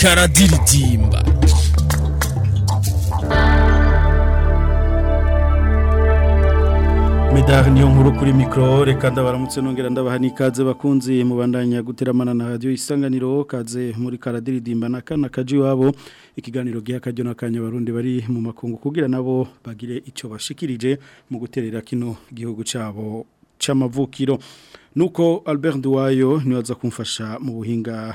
karadiridimba medari niyo nkuru kuri mikoro reka ndabaramutse nongera ndabaha n'ikaze bakunzi mu bandanya guteramana na radiyo isanganiro kaze muri karadiridimba na kana kaji wabo ikiganiro giha akajyo n'akanyabarundi bari mu makungu kugira nabo bagire icyo bashikirije mu guterera kino gihugu cyabo cy'amavukiro nuko albert duwayo niwe kumfasha mu buhinga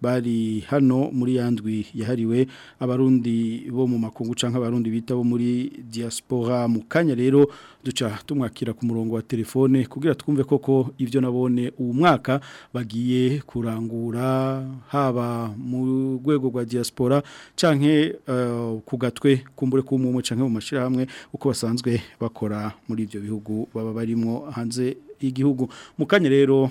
bari hano muri yandwi yahariwe abarundi bo mu makungu canke abarundi bita bo muri diaspora mu kanya rero duca tumwakira ku murongo wa telefone kugira twumve koko ivyo nabone uwu mwaka bagiye kurangura haba mu rwego rwa diaspora canke uh, ku gatwe kumbure kumumwe canke mu mashira hamwe uko basanzwe bakora muri ivyo bihugu baba barimo hanze igihugu mu rero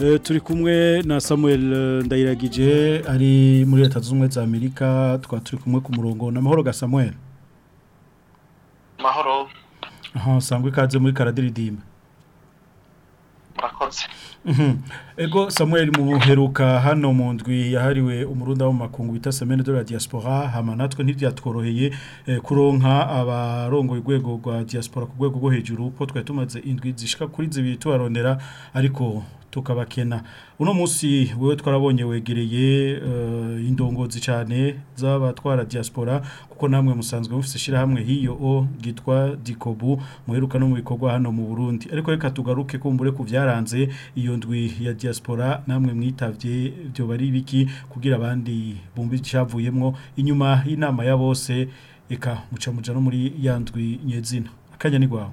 eh, turi kumwe na samuel eh, ndayiragije ari muri leta Zumwe za amerika twa turi kumwe ku murongo na mahoro ga samuel mahoro aha usanga ikaze muri karadiridimba murakoze mhm. ego samuel muheruka hano mu ndwi yahariwe umurunda w'amakungu bita semene de la diaspora hama natwe ntibyatworoheye eh, kuronka abarongoye urwego rwa diaspora ku rwego rwo hejuru ko twatumaze indwi zishika kuri zibiri tubarondera ariko tukabakena uno munsi wewe twarabonye wegereye eh, indongozi cyane z'abatwara diaspora kuko namwe musanzwe mufite ishyirahamwe hiyo o gitwa dikobu muheruka no mu bikorwa hano mu burundi ariko reka tugaruke kumbure ku byaranze iyo ndwi ya diaspora namwe mwitabye byo bari biki kugira abandi bumva cyavuyemo inyuma inama ya bose reka muca muja no muri yandwi ndwi nyezina akanya ni gwawe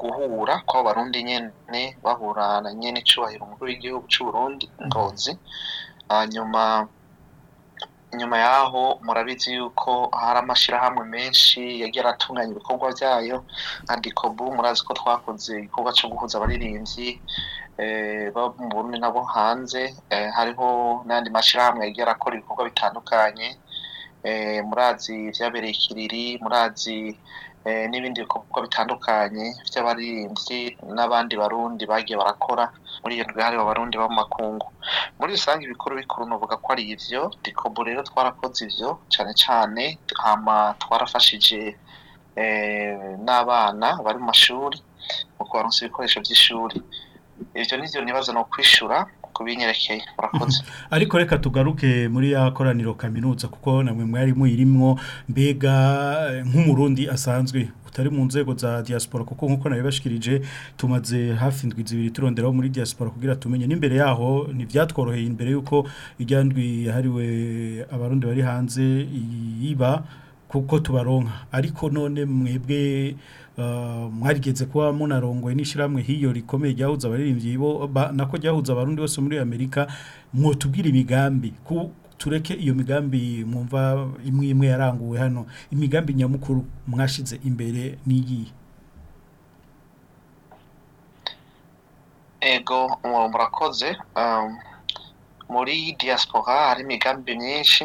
guhura ko abarundi nyine bahura na nyine icyubahiro umukuru w'igihugu cy'uburundi ngozi mhm. hanyuma nyuma yaho murabizi yuko hari amashyirahamwe menshi yagiye aratunganya ibikorwa byayo nka dikobu murazi ko twakoze igikorwa cyo guhuza abaririmbyi eh, mu Burundi nabo hanze eh, hariho n'andi mashyirahamwe yagiye arakora ibikorwa bitandukanye eh, murazi byabereye ikiriri murazi n'ibindi bikorwa bitandukanye by'abaririmbyi n'abandi barundi bagiye barakora muri iyo hari abarundi b'amakungu muri rusange ibikuru bikuru nuvuga ko ari ivyo dikobo rero twarakoze ivyo cyane cyane hama twarafashije eh, n'abana bari mu mashuri mu kubaronsa ibikoresho vy'ishuri ivyo nivyo nibaza ni ukwishura kubinyerekeye murakoze ariko reka tugaruke muri ya koraniro kaminuza kuko namwe mwari muyirimwo mbega nk'umurundi asanzwe utari mu nzego za diaspora kuko nkuko nabibashikirije tumaze hafi indwi zibiri turonderaho muri diaspora kugira tumenye n'imbere yaho ni imbere yuko iryandwi yahariwe abarundi bari hanze iba kuko tubaronka ariko none mwebwe mwagenze kuba munarongoye n'ishyirahamwe hiyo rikomeye ryahuza abaririmbyi bo nako ryahuza abarundi bose muri amerika mwotubwira imigambi ku tureke iyo migambi mwumva imwe imwe yaranguwe hano imigambi nyamukuru mwashize imbere n'iyihe ego murakoze muri diaspora hari imigambi myinshi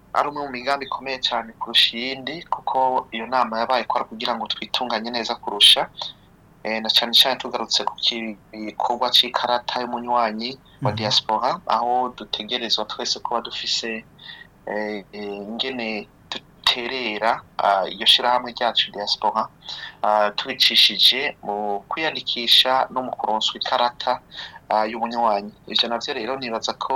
ari umwe mu migambi ikomeye cyane kurusha iyindi kuko iyo nama yabaye ko ari kugira ngo twitunganye neza kurusha Eh, na cyane cyane tugarutse ku gikorwa cy'ikarata y'umunywanyi wa mhm. diaspora aho dutegerezwa twese kuba dufise eh, eh, ingene duterera ah, iyo shyirahamwe ryacu diaspora ah, tubicishije mu kwiyandikisha no mu kuronswa ikarata ah, y'umunywanyi ibyo nabyo rero nibaza ko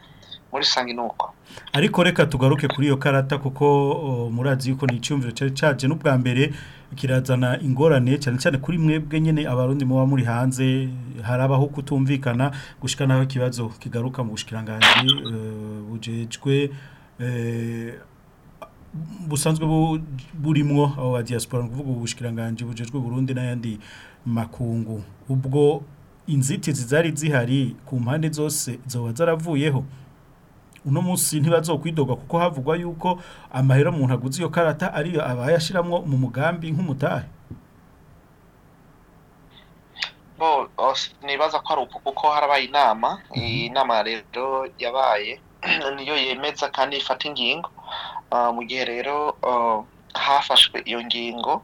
muri sange ni uko ariko reka tugaruke kuri iyo karata kuko oh, murazi yuko ni icyumviro cyari cyaje n'ubwa mbere kirazana ingorane cyane cyane kuri mwebwe nyine abarundi muba muri hanze harabaho kutumvikana gushika naho kibazo kigaruka mu bushikiranganje eh, bujejwe eh, busanzwe burimwo abo ba diaspora kuvuga ubushikiranganje bujejwe Burundi n'ayandi makungu ubwo inzitizi zari zihari ku mpande zose zoba zaravuyeho uno munsi ntibazokwidoga kuko havugwa yuko amahera umuntu aguze iyo karata ariyo abayashiramwo mu mugambi nk'umutahe bo nibaza ko ari uko kuko harabaye inama mhm. iyi nama rero yabaye niyo yemeza kandi ifata ingingo ah, mu gihe rero oh, hafashwe iyo ngingo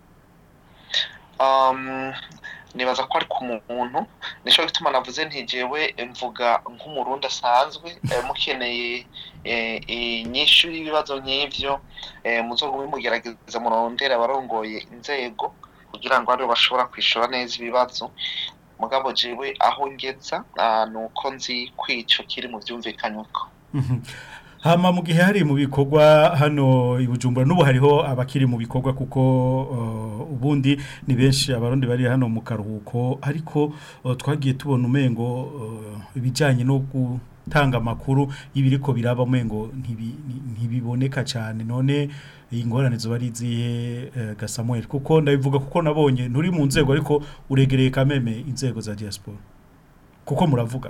um, nibaza ko ari ku muntu nicyo bituma navuze ntigewe mvuga nk'umurundi asanzwe eh, mukeneye eh, inyinshi y'ibibazo nk'ibyo eh, muzogo mugerageza murondera abarongoye inzego kugira ngo aribo bashobora kwishyura neza ibibazo mugabo jewe aho ngeza ah, ni uko nzi kwico kiri mu byumvikanyuko hama mu gihe hari mu bikorwa hano ibujumbura n'ubu hariho abakiri mu bikorwa kuko ubundi ni benshi abarundi bari hano mu karuhuko ariko twagiye tubona umengo ibijyanye no gutanga amakuru y'ibiriko biraba umengo ntibiboneka cyane none ingorane zo bari zihe gasamuweri kuko ndabivuga kuko nabonye nturi mu nzego ariko uregereye kameme inzego za diaspora kuko muravuga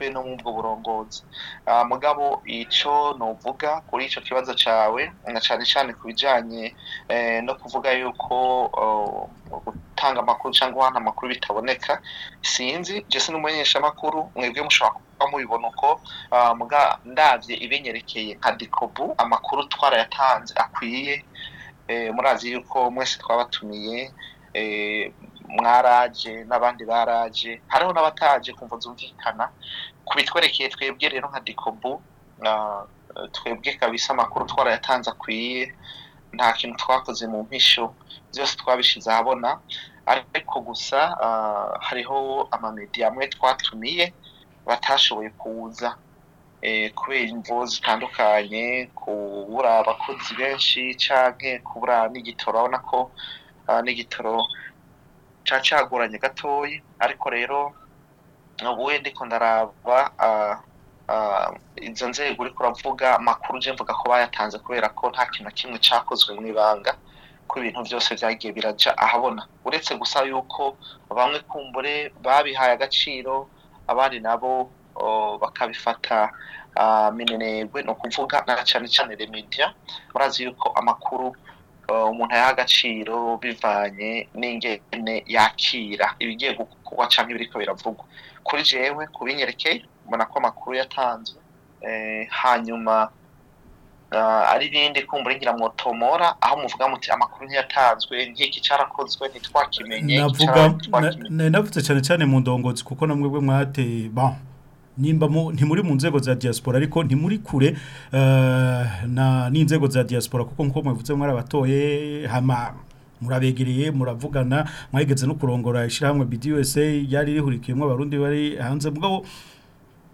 efuperi no mu bwo burongozi ah, mugabo icyo nuvuga kuri icyo kibazo cyawe na cyane cyane ku bijyanye eh, no kuvuga yuko oh, gutanga amakuru cyangwa guhana amakuru bitaboneka sinzi jese n'umumenyeshamakuru mwebwe mushobora kuba mubibona uko ah, ndabye ibinyerekeye nka dikobu amakuru twarayatanze akwiye eh, murazi yuko mwese twabatumiye eh, mwaraje n'abandi baraje hariho n'abataje kumva zumvikana ku bitwerekeye twebwe rero nka dikobu twebwe kabisa amakuru twarayatanze akwiye nta kintu twakoze mu mpisho byose twabishize ahabona ariko gusa ah, hariho amamediya amwe twatumiye batashoboye kuza eh, kubera imvo zitandukanye kubura abakozi benshi cyangwa kubura n'igitoro urabona ko ah, n'igitoro cyacaguranye gatoya ariko rero ubu ko ndaraba izo nzego uri kuravuga amakuru uje mvuga ko bayatanze kubera ko nta kintu kimwe cyakozwe mu ibanga ko ibintu byose byagiye birajya ahabona uretse gusa yuko bamwe kumbure babihaye agaciro abandi nabo bakabifata minenegwe ni ukuvuga na cyane cyane remediya barazi yuko amakuru umuntu yaha agaciro bivanye n'ingene yakira ibigiye gukorwa cyangwa ibiri biravugwa kuri jewe kubinyerekeye mbona ko amakuru yatanzwe eh, hanyuma ari ibindi kumbura ngira ngo tomora aho muvuga muti amakuru ntiyatanzwe nk'iki cyarakozwe ntitwakimenye navuga navuze cyane cyane mu ndongozi kuko na mwebwe mwateye bon nimba ntimuri mu nzego za diaspora ariko ntimuri kure eh, na n'inzego za diaspora kuko nk'uko mubivuze abatoye hama murabegereye muravugana mwahegetse no kurongora ishyirahamwe bidi wese yari rihurikiyemo abarundi bari hanze mugabo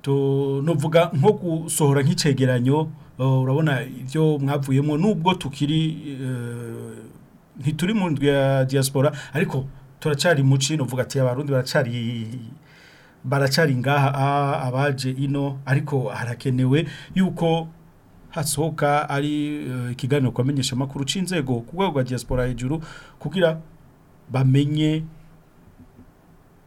tuvuga nko gusohora nk'icyegeranyo eh, urabona ibyo mwavuyemo nubwo tukiri eh, ntituri mu ya diaspora ariko turacyari mu cino vuga ati abarundi baracari baracari ngaha abaje ino ariko harakenewe yuko hasohoka ari eh, ikiganiro kwamenyesha amakuru c'inzego ku rwego diaspora hejuru kugira bamenye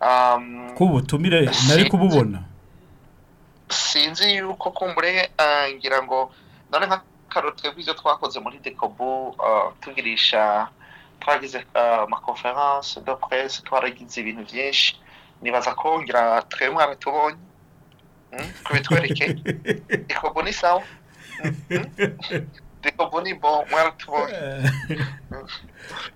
um, ku butumire nari kububona sinzi yuko kumbure eh, ngira ngo none nka twebwe ibyo twakoze muri dekobu eh, tugirisha twagize amakonferanse do kwezi twaragize ibintu byinshi nibaza ko ngira twemwe abatubonye ngo bitwereke ikobo ni sawa ikobo ni bo mwaratubonye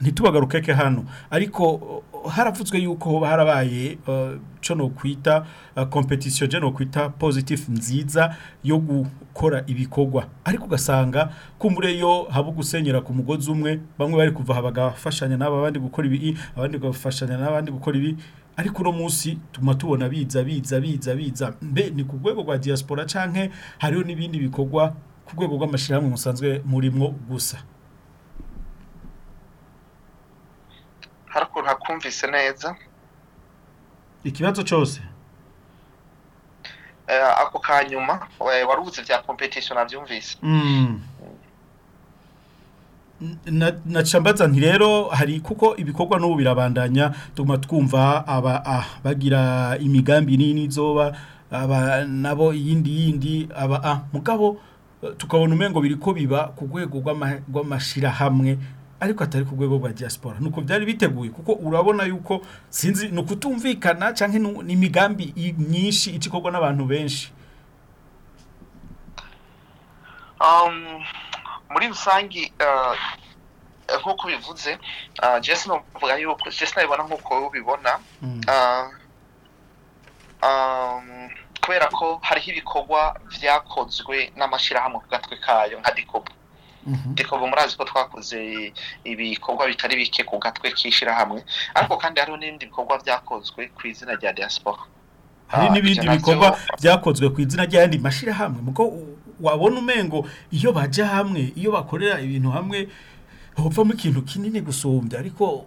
ntitubagarukeke hano ariko haravutswe yuko harabaye uh, cyo no kwita uh, competition je no kwita positive nziza yo gukora ibikogwa ariko ugasanga yo habo gusenyera ku mugozi umwe bamwe bari kuva habagafashanya n'aba bandi gukora ibi abandi gufashanya n'abandi gukora ibi ariko no munsi tuma tubona biza biza biza biza mbe ni ku rwego rwa diaspora canke hariho n'ibindi bikorwa ku rwego rw'amashirahamwe musanzwe murimo gusa hari ukuntu hakumvise neza ikibazo cyose eh, ako ka nyuma eh, warubuze bya competition nabyumvise hmm. mbaza nti rero hari kuko ibikorwa n'ubu birabandanya tuguma twumva aba ah, bagira imigambi nini izoba aba nabo iyindi yindi aba a ah, mugabo eh, tukabona umwe ngo biri ko biba ku rwego rw'amashyirahamwe ariko atari ku rwego rwa diaspora uko byari biteguye kuko urabona yuko sinzi ni ukutumvikana cyangwa ni imigambi myinshi ikikorwa n'abantu benshi um, muri rusange uh, nk'uko bivuze uh, jesi navuga yuko jesi nabibona nk'uko ubibona mm. uh, um, kubera ko hariho ibikorwa byakozwe n'amashyirahamwe ku gatwe kayo nka dikobo ariko mu murazi ko twakoze ibikorwa bitari bike ku gatwe k'ishyirahamwe ariko kandi hariho n'ibindi bikorwa byakozwe ku izina rya diaspora hari n'ibindi bikorwa byakozwe ku izina ry'ayandi mashyirahamwe kuko wabona umengo iyo bajya hamwe iyo bakorera ibintu hamwe hopfamo ikintu kinini gusumbya ariko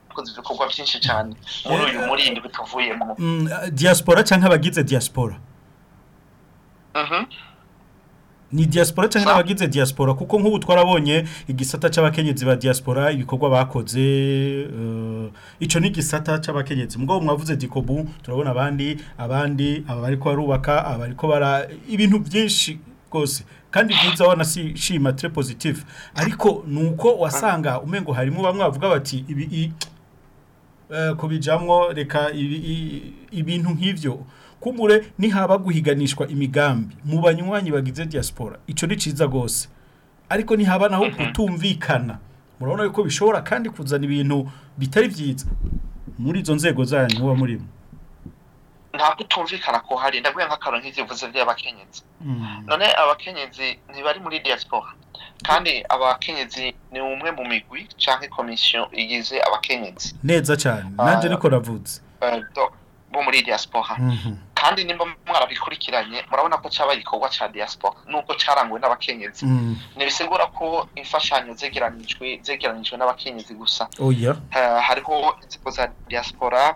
ibikorwa byinshi cyane muri uyu murindi tuvuyemo mm, diaspora cyangwa abagize diaspora mhm. ni diaspora cyangwa n'abagize diaspora kuko nk'ubu twarabonye igisata cy'abakenyezi ba diaspora ibikorwa bakoze eh, icyo ni igisata cy'abakenyezi mugabo mwavuze dikobu turabona abandi abandi abari ko barubaka abari ko bara ibintu byinshi rwose kandi byiza wanashima tre positive ariko uko wasanga umengo harimo bamwe bavuga bati ibi eh, kubijamwo reka ibintu nk'ibyo ni haba guhiganishwa imigambi mu banywanyi bagize diaspora ico ni ciza gose ariko nihaba naho mhm. kutumvikana murabona yuko bishobora kandi kuzana ibintu bitari byiza muri izo nzego zanyu muba murimo nta gutumvikana ko hari ndaguye nk'akantu nk'izivuze by'abakenyezi mm. none abakenyezi ntibari muri diaspora kandi abakenyezi ni umwe mu migwi cyangwa komisiyo igize abakenyezi neza cyane nanjye ah, niko navuze eh, bo muri diaspora mhm. kandi nimba mwarabikurikiranye murabona ko cyaba igikorwa cya diaspora nubwo cyaranguwe n'abakenyezi mhm. ntibisigura ko imfashanyo zegeranijwe zegeranijwe n'abakenyezi gusa oh, hariho inzego za diaspora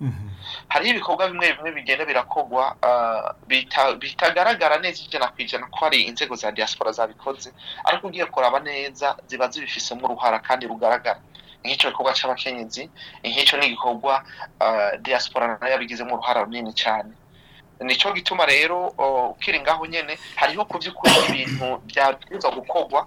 mhm. hari ibikorwa bimwe bimwe bigenda birakogwa bitagaragara neza ijana ku ijana ko hari inzego za diaspora zabikoze ariko ugiye kuraba neza ziba zibifisemo uruhara kandi rugaragara nk'icyo gikorwa cy'abakenyezi nk'icyo ni igikorwa uh, diaspora nayo yabigizemo uruhare runini cyane nicyo gituma rero uh, ukiri ngaho nyine hariho ku ibintu byabwirizwa gukorwa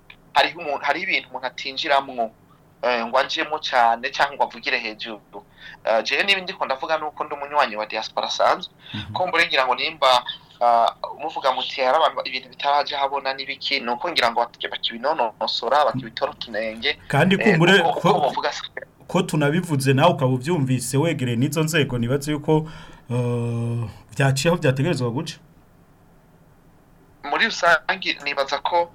hariho ibintu umuntu atinjiramwo eh, ngo ajemo cyane cyangwa avugire hejuru eh, jewe niba ndiko ndavuga nuko ndi umunywanyi wa diaspora asanzwe mhm. ko mbure ngira ngo nimba umuvuga eh, muti hari abantu ibintu bitaraje habona n'ibiki ni uko ngira ngo bakibinonosora bakibitora utunenge kandi kumbure ko tunabivuze nawe ukaba ubyumvise wegereye n'izo nzego nibatse yuko byaciye byategerezwa guca muri rusange nibaza ko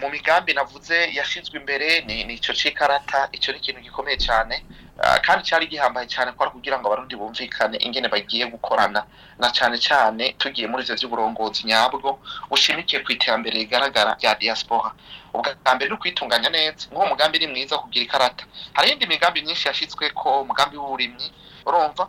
mu migambi navuze yashinzwe imbere ni icyo cy'ikarata icyo ni ikintu gikomeye cyane kandi cyari gihambaye cyane ko kugira ngo abarundi bumvikane ingene bagiye gukorana na cyane cyane tugiye muri ibyo by'uburongozi nyabwo bushimikiye ku iterambere rigaragara rya diaspora ubwa mbere ni ukwitunganya neza nk'uwo mugambi ni mwiza kugira ikarata hari iyindi migambi myinshi yashyizwe ko umugambi w'uburimyi urumva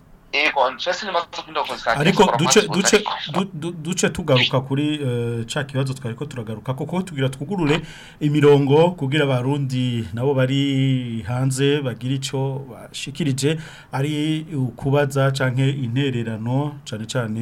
Ego twese nimaze kugenda constantine ariko duce duce duce tugaruka kuri cha kibazo twari ko turagaruka koko tugira twugurure imirongo kugira abarundi nabo bari hanze bagira icyo bashikirije ari ukubaza canke intererano cyane cyane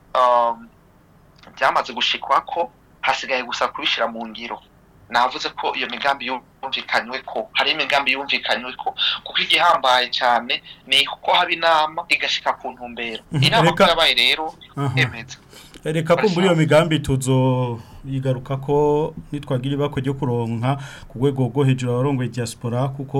byamaze um, gushikwa ko hasigaye gusa kubishyira mu ngiro navuze ko iyo migambi yumvikanywe ko hari imigambi yumvikanywe ko kuko igihambaye cyane ni uko haba inama igashika ku ntumbero mhm. inama ko yabaye rero emeza reka ko muri iyo migambi tuzo yigaruka ko nitwagira ibako ryo kuronka ku rwego rwo hejuru abarongoye diaspora kuko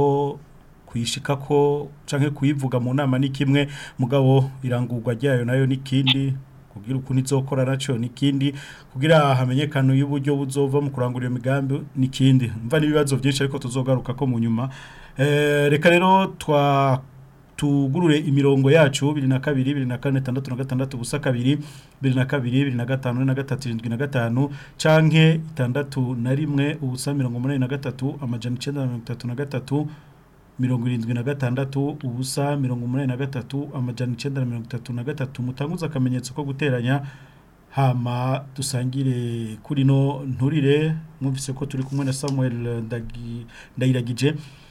kuyishika ko canke kuyivuga mu nama ni kimwe mugabo irangurwa ryayo nayo nikindi kugira ukuntu izokora naco nikindi kugira hamenyekano y'uburyo buzova mu kurangura imigambi migambi nikindi mva nibibazo byinshi ariko tuzogaruka ko mu nyuma eh reka rero twa tugurure imirongo yacu bibiri na kabiri bibiri na kane tandatu na gatandatu ubusa kabiri bibiri na kabiri bibiri na gatanu na gatatu irindwi na gatanu canke itandatu na rimwe ubusa mirongo umunani na gatatu amajana icyenda na mirongo itatu na gatatu mirongo irindwi na gatandatu ubusa mirongo umunani na gatatu amajana icyenda na mirongo itatu na gatatu mutanguze akamenyetso ko guteranya hama dusangire kuri no nturire mwumvise ko turi kumwe na Samuel Ndagiragije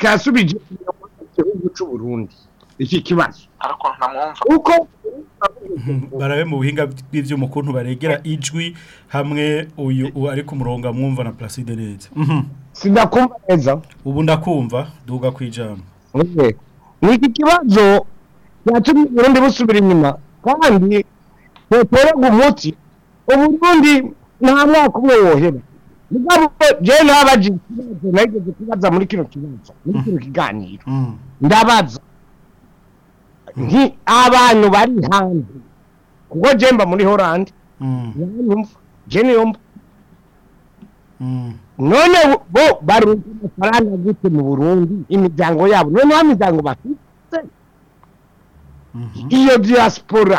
cyasubije igihugu cy'u Burundi iki kibazo uko barabe mu buhinga bw'ibyuma ukuntu baregera ijwi hamwe uyu ari ku murongo amwumva na Placide neza mhm. sinakumva neza ubu ndakumva duga ku ijambo iki kibazo cyatumye Burundi busubira inyuma kandi nteterega umuti uburundi nta mwaka umwe wohera mugabo jewe nabaje ikibazo kubaza muri kino kibazo muri kino kiganiro mhm. ndabaza nti abantu bari hanze kuko jemba muri Holland mm. jeni yomba mm. none bo barunze amafaranga gute mu burundi imiryango yabo none nta bafite mm-hmm. iyo diaspora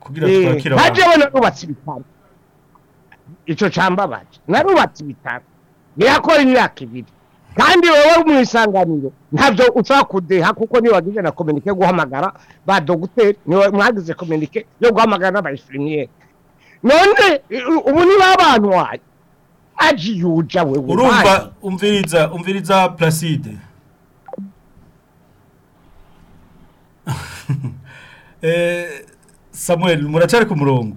kugira turakira abantu haje bona ibitaro ico cambabaje narubatse ibitaro nirakora imyaka ibiri kandi wowe mu isanganiro ntabyo ushobora kudeha kuko niyo wagize na kominike yo guhamagara ba dogiteri niyo mwagize kominike yo guhamagara n'abayifirimiye none ubu niba abantu wayo aji yuja wewe urumva umviriza umviriza placide eh, samuel muracari ku murongo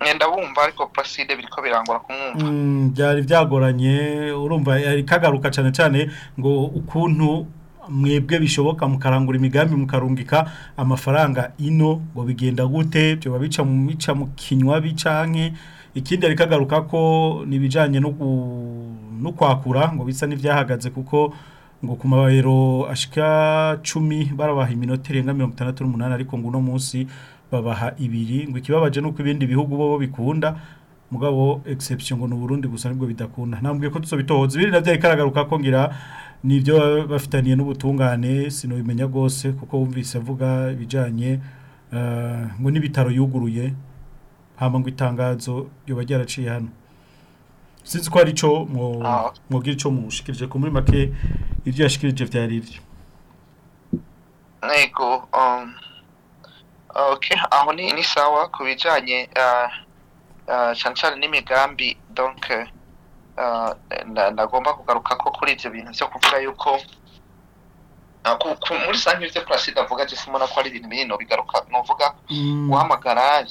mwenda ariko paside biriko birangora kumwumva mm, byari byagoranye urumva kagaruka cyane cyane ngo ukuntu mwebwe bishoboka mukarangura imigambi mukarungika amafaranga ino ngo bigenda gute byo babica mu mica mu kinywa bicanke ikindi ari kagaruka ko nibijanye no no kwakura ngo bisa nivyahagaze kuko ngo ku mabahero ashika 10 barabaha iminota irenga 68 ariko ngo no munsi babaha ibiri ngo ikibabaje uko ibindi bihugu bo bikunda mugabo exception ngo n'uburundi gusa nibwo bidakunda nambwiye ko tuzobitohoza biri navyo ikaragaruka ko ngira nivyo bafitaniye n'ubutungane sino bimenya gose kuko wumvise avuga ibijanye eh, ngo nibitaro yuguruye hama ngo itangazo yoba ryaraciye hano sinzi ko arico mwo ah. mwogira ico mushikirije ku muri make ivyo yashikirije vyari ivyo oke aho ni sawa ku bijyanye cyane uh, uh, cyane n'imigambi donke uh, nagomba kugaruka ko kuri ibyo bintu byo kuvuga yuko muri rusange ibyo kurasida avuga ndetse ubona ko ari ibintu binini bigaruka ni uvuga mm. guhamagara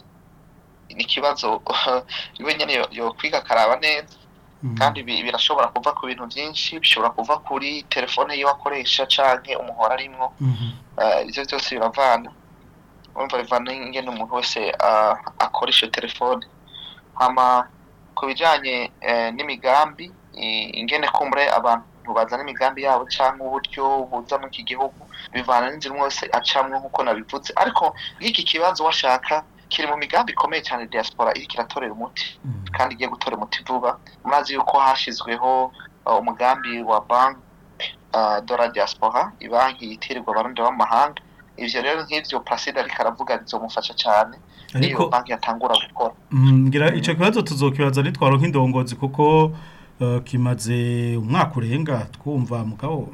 ni ikibazo we nyine yo kwiga akaraba neza mm. kandi birashobora kuva ku bintu byinshi bishobora kuva kuri telefone yiwe akoresha cyangwa umuhora arimo mm-hmm. ibyo byose biravana urumva bivana ingene umuntu wese akoresha telefone hama ku bijyanye n'imigambi ingene kumbure abantu bazana imigambi yabo cyangwa uburyo buza muri iki gihugu bivana n'inzira umwe wese acamwe nk'uko nabivutse ariko nk'iki kibazo washaka kiri mu migambi ikomeye cyane diaspora iri kiratorera umuti kandi igiye gutora umuti vuba murazi yuko hashyizweho umugambi wa banki dora diaspora i banki yitirirwa abarundi b'amahanga ivyo rero nk'ivyo Placide ariko aravuga bizomufasha cane niyo banki yatangura gukora mbwira mm, ico kibazo tuzokibaza nitwaro nk'indongozi kuko uh, kimaze umwaka urenga twumva mugabo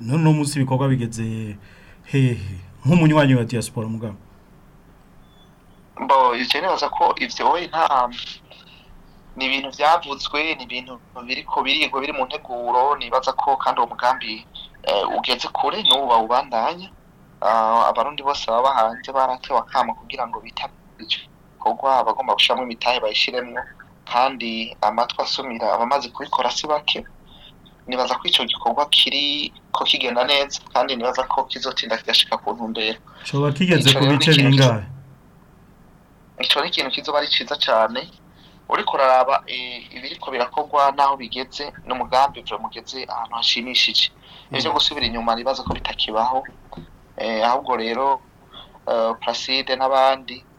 none umunsi ibikorwa bigeze hehe nk'umunywanyi wa diaspora mugabo mbo ivyo nibaza ko ivyo we nta ni ibintu byavuzwe ni ibintu biriko birigwa biri mu nteguro nibaza ko kandi uwo mugambi uh, ugeze kure n'ubu bawubandanya Ah, abarundi bose baba hanze baratewe akama kugira ngo bitabire icyo gikorwa abagomba gushyiramo imitahe bayishyiremo kandi amatwi asumira abamaze kubikora si bake nibaza ko icyo gikorwa kiri ko kigenda neza kandi nibaza ko kizotinda kigashika ku ntumbero kishobora kigeze ku bice bingahe icyo ni ikintu kizoba ari cyiza cyane uri kuraraba ibiriko birakorwa n'aho bigeze n'umugambi mugeze ahantu hashimishije ibyo mm. gusubira inyuma nibaza ko bitakibaho Eh, ahubwo rero eh, Placide n'abandi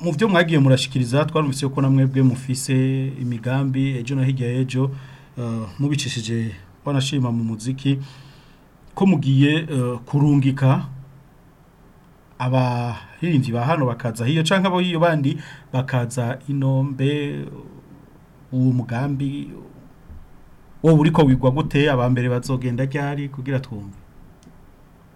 mu byo mwagiye murashikiriza twarumvise ko namwe bwe mufise imigambi ejo no hirya y'ejo eh, mubicishije banashima mu muziki ko mugiye eh, kurungika abaririmbyi ba hano bakaza hiyo cyangwa abo hiyo bandi bakaza inombe uwo mugambi wowe uri ko wigwa gute abambere bazogenda ryari kugira twumve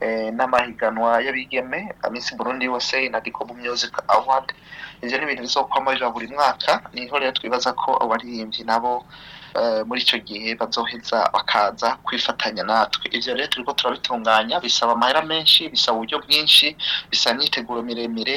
eh, n'amahiganwa y'abigeme minsi burundi yose na dikobu music award ibyo ni ibintu bizokwama buri mwaka niho rero twibaza ko abaririmbyi nabo Eh, muri icyo gihe bazoheza bakaza kwifatanya natwe ibyo rero turi ko turabitunganya bisaba amahera menshi bisaba uburyo bwinshi bisaba imyiteguro miremire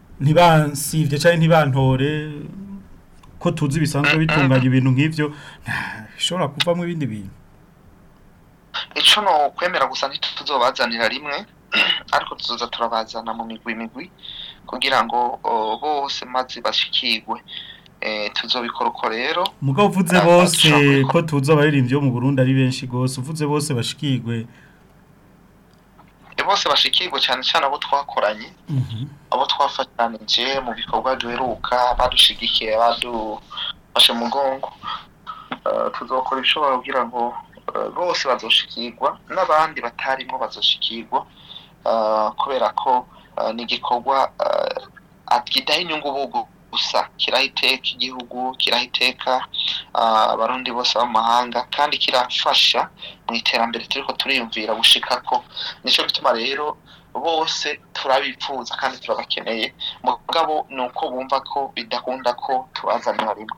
ntibansibye cyangwa ntibantore ko tuzi bisanzwe bitunganya ibintu nk'ibyo bishobora kuvamo ibindi bintu icyo ni ukwemera gusa ntituzobazanira rimwe ariko tuzoza turabazana mu migwi migwi kugira ngo oh, bose maze bashikigwe Eh, tuzobikora rero mugabo uvuze bose ko tuzi abaririmbyi bo mu Burundi ari benshi rwose uvuze bose bashikigwe eh, bose bashikirwe cyane cyane abo twakoranye mhm. abo twafatanije mu bikorwa duheruka badushigikiye badu mu mugongo eh, tuzakora ibishobora kugira ngo bose bazoshikigwa n'abandi batarimo bazoshikigwa kubera ko ni igikorwa kidaha inyungu bugu gusa kiraha iteka igihugu kiraha iteka ah, abarundi bose b'amahanga kandi kirafasha mu iterambere turi ko turiyumvira gushika ko nicyo bituma rero bose turabipfuza kandi turabakeneye mugabo ni uko bumva ko bidakunda ko tubazanira rimwe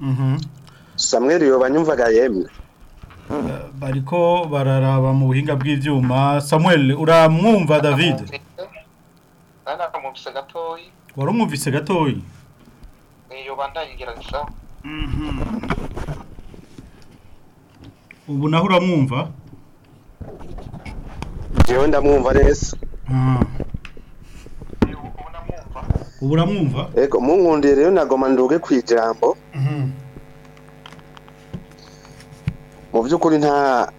mhm. samweri yoba nyumvaga yemye Eh, bariko bararaba mu buhinga bw'ibyuma samuel uramwumva david ntanamwumvise gatoyi wari umwumvise gatoyi niyo bandayigerageza mhm. ubu naho uramwumva yewe ndamwumva neza ah. ubu uramwumva yego munkundiye rero nagoma nduge ku ijambo mhm. mu by'ukuri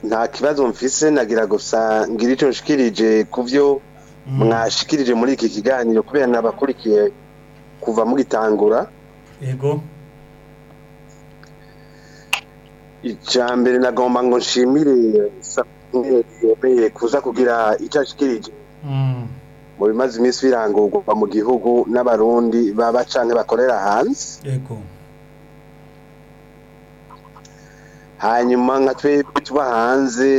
nta kibazo mfise nagira gusa ngira icyo nshikirije ku byo mm. mwashikirije muri iki kiganiro kubera n'abakurikiye kuva mugitangura yego icya mbere nagomba ngo nshimire yemeye kuza kugira icyo ashikirije mm. mu bimaze iminsi birangurwa mu gihugu n'abarundi baba canke bakorera hanze yego hanyuma nka twebwe tuba hanze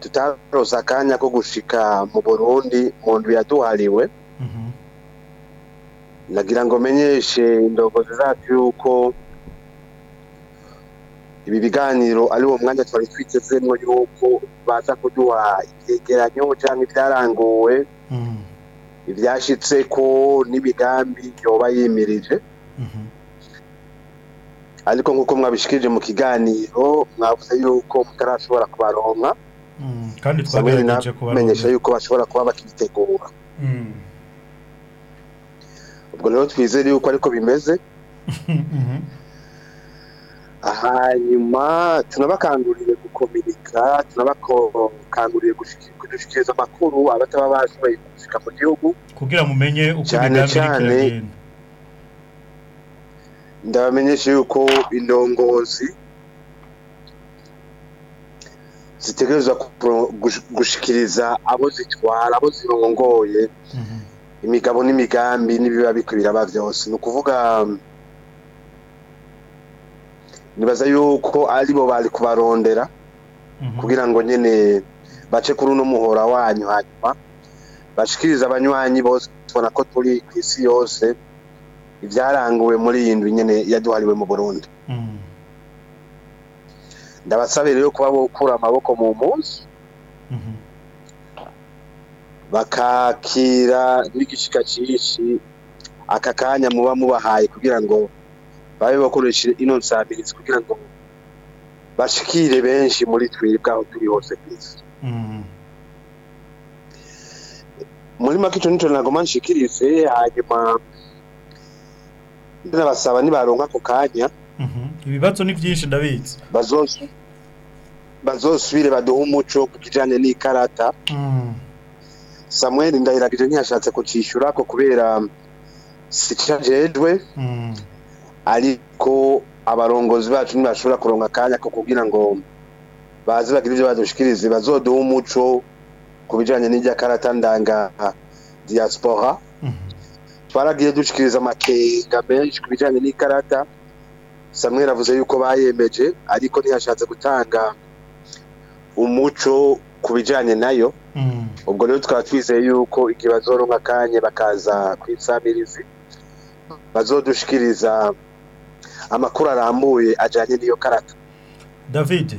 tutarose akanya ko gushika mu burundi mu nzu yaduhariwe mhm. nagira ngo menyeshe indongozi zacu yuko ibi biganiro ari uwo mwanya twari twitezemo yuko baza kuduha icyegeranyo cyangwa ibyaranguwe mhm. ibyashyitse ko n'imigambi yoba yimirije mhm. ariko nk'uko mwabishikirije mu kiganiro mwavuze yuko mutarashobora kubaronka mm, kandi twamenyesha yuko bashobora kuba bakibitegura mm. ubwo rero twizere yuko ariko bimeze mhm. hanyuma tunabakangurire gukominika tunabakangurire kudushikiriza amakuru abataba bashoboye gushika mu gihugu kugira mumenye uko biganira cyane ndabamenyesha yuko indongozi zitegereza gushikiriza abo zitwara abo zirongoye mhm. imigabo n'imigambi n'ibiba bikwiraba byose ni ukuvuga nibaza yuko aribo bari kubarondera mhm. kugira ngo nyine bace kuri uno muhora wanyu hanyuma bashikiriza abanywanyi bose tubona ko turi ku isi yose ibyaranguwe muri iyi nzu nyine yaduhariwe mu burundi hmm. ndabasabira yo kuba gukura amaboko mu munsi hmm. bakakira n'igishika cyinshi aka kanya muba mubahaye kugira ngo babe bakoresheje ino nsabirizi kugira ngo bashikire benshi muri twebwe aho turi hose ku isi hmm. muri make icyo nicyo ntabwo manshikirize hanyuma ndabasaba ntibaronka ako kanya mhm. ibibazo ni byinshi ndabizi bazosubire baduha umuco ku kijyanye n'ikarata mhm. samuel ndahiragije ntiyashatse kucyishyura ko kubera sicajejwe mhm. ariko abarongozi bacu ntibashobora kuronka akanya ko kugira ngo baze bagire ibyo badushikirize bazoduha umuco ku bijyanye karata ndanga diaspora twaragiye dushyikiriza amakenga menshi ku bijyanye n'ikarata samweri avuze yuko bayemeje ariko ntiyashatse gutanga umuco ku bijyanye nayo mm. ubwo rero tukaba twizeye yuko igihe bazoronka akanya bakaza ku isamirizi bazodushyikiriza amakuru arambuye ajyanye n'iyo karata david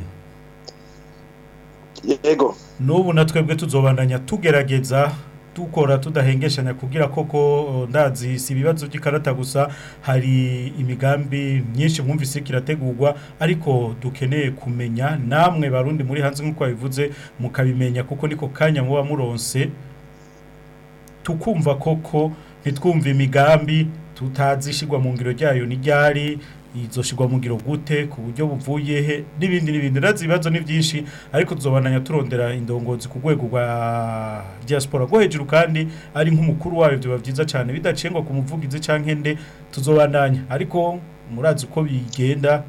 yego n'ubu na twebwe tuzobandanya tugerageza dukora tudahengeshanya kugira koko oh, ndazi si ibibazo by'ikarata gusa hari imigambi myinshi mwumvise kirategurwa ariko dukeneye kumenya namwe barundi muri hanze nk'uko babivuze mukabimenya kuko niko kanya muba muronse tukumva koko ntitwumve imigambi tutazishigwa mu ngiro ryayo ni ryari izoshirwa mu ngiro gute ku buryo buvuye he n'ibindi n'ibindi nazi ibibazo ni byinshi ariko tuzobandanya turondera indongozi ku rwego rwa diaspora rwo hejuru kandi ari nk'umukuru wayo byo byiza cyane bidacengwa ku muvugizi cyangwa ende tuzobandanya ariko murazi uko bigenda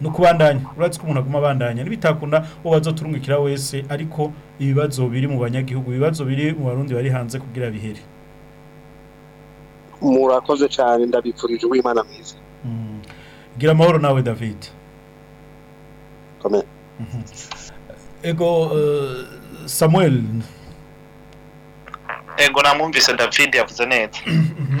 no kubandanya urazi ko umuntu aguma abandanya ntibitakunda uwo bazoturungikira wese ariko ibibazo biri mu banyagihugu ibibazo biri mu barundi bari hanze kugira bihere murakoze cyane ndabipfurije uwimana mwiza mm. gira amahoro nawe david mm-hmm. ego uh, samuel ego namwumvise david yavuze neza mm-hmm.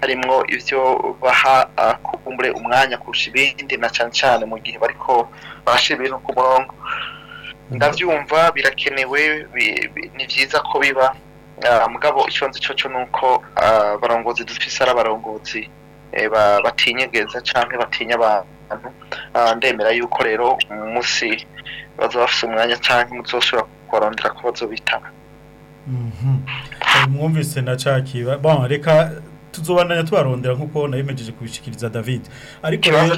harimo ibyo baha kumbure umwanya kurusha ibindi na cyane cyane mu gihe bariko bashyira ibintu ku murongo ndabyumva birakenewe ni byiza ko biba Ah, mugabo icyo cyo cyo ni uko ah, abarongozi dufise ari abarongozi eh, batinyegeza cyangwa batinya abantu ah, ndemera yuko rero umunsi baza bafite umwanya cyangwa umutsosi kubarondera ko bazobitaba mhm. mwumvise na caki reka tuzobananya tubarondera nk'uko nabimejeje kubishikiriza david ariko rero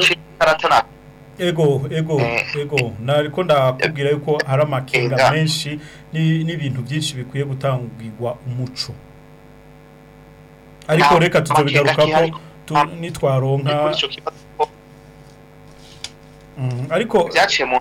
ego ego ego nariko ndakubwira yuko hari amakenga menshi n'ibintu byinshi bikwiye gutangirwa umuco ariko reka tuzobigarukako nitwaronka ariko byaciye mu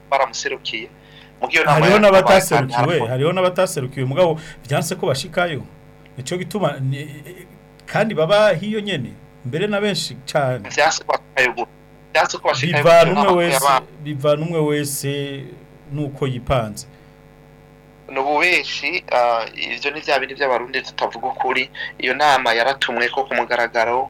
baramuserukiye hariho n'abataserukiwe hariho n'abataserukiwe mugabo byanse ko bashikayo nicyo gituma eh, eh, kandi baba hiyo nyene mbere na benshi cyane bivana umwe wese nuko yipanze nubu benshi ni bya ah, bindi by'abarundi tutavuga ukuri iyo nama yaratumwe ko ku mugaragaro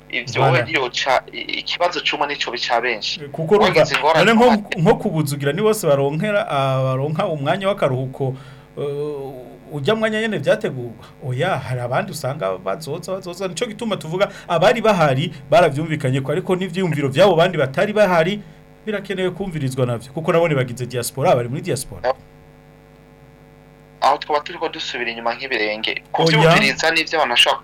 ibyo yoca ikibazo cuma nico bica benshi kuko none nko kubuzugira ni bose baronkera baronka umwanya w'akaruhuko ujya mwanya nyene byategurwa oya hari abandi usanga bazoza bazoza nico gituma tuvuga abari bahari barabyumvikanye ko ariko n'ivyumviro byabo bandi batari bahari birakenewe kumvirizwa nabyo kuko nabone bagize diaspora bari muri diaspora aho twaba turi ko dusubira inyuma nk'ibirenge ku by'uburinzi n'ibyo abantu bashobora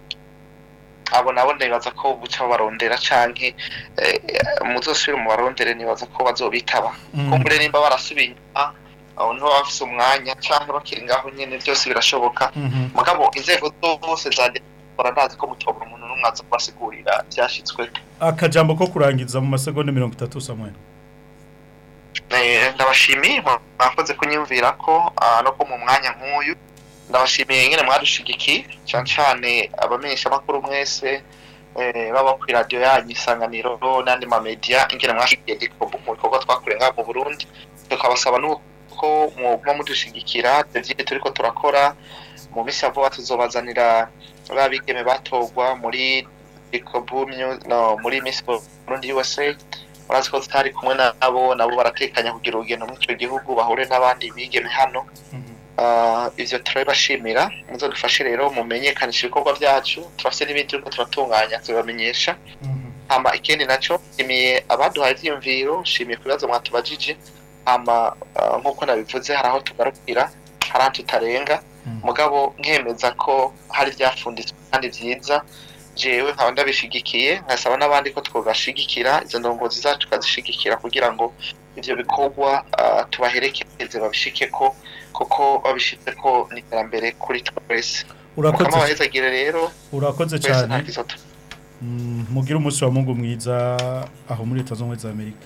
abo nabo nibaza ko buca barondera canke eh, muzosubira mu barondere nibaza ko bazobitaba mhm. kumbure nimba barasubiye aho niho bafise umwanya cyangwa bakiri ngaho nyene byose birashoboka mhm. mugabo inzego zose za baranazi ko mutobura umuntu n'umwe aza kubasigurira byashitswe akajambo ko kurangiza mu masegonda mirongo itatu samwena Eh, ndabashimiye mwakoze kunyumvira ko ah, no ko mu mwanya nk'uyu ndabashimiye nyine mwadushigikiye cyane cyane abamenyeshamakuru mwese eh, baba ku iradiyo yanyu isanganiro n'andi mamediya ingene mwashigikiye mu bikorwa twakoreye ngaha mu burundi tukabasaba nuko muguma mudushyigikira tubyiye turi ko turakora mu minsi ya vuba tuzobazanira ba bigeme batorwa muri muri miss burundi usa urazi ko tutari kumwe nabo nabo baratekanya kugira urugendo muri icyo gihugu bahure n'abandi bigeme hano mhm. ah, ibyo turabibashimira muze dufashe rero mumenyekanisha ibikorwa byacu turafite n'ibindi turiko turatunganya turabamenyesha mhm. hama ikindi nacyo nshimiye abaduhaye ibyiyumviro nshimiye ku bibazo mwatubajije hama ah, nk'uko nabivuze hari aho tugarukira hari aho tutarenga mhm. mugabo nkemeza ko hari ibyafunditswe kandi byiza jewe nkaba ndabishigikiye nkasaba n'abandi ko twabashigikira izo ndongozi zacu tukazishigikira kugira ngo ibyo bikorwa ah, tubaherekeze babishike ko koko babishitse ko ni iterambere kuri twese urakoze wahezagire urakoze cyane mm, mugire umunsi wa mungu mwiza aho muri leta zunze za amerika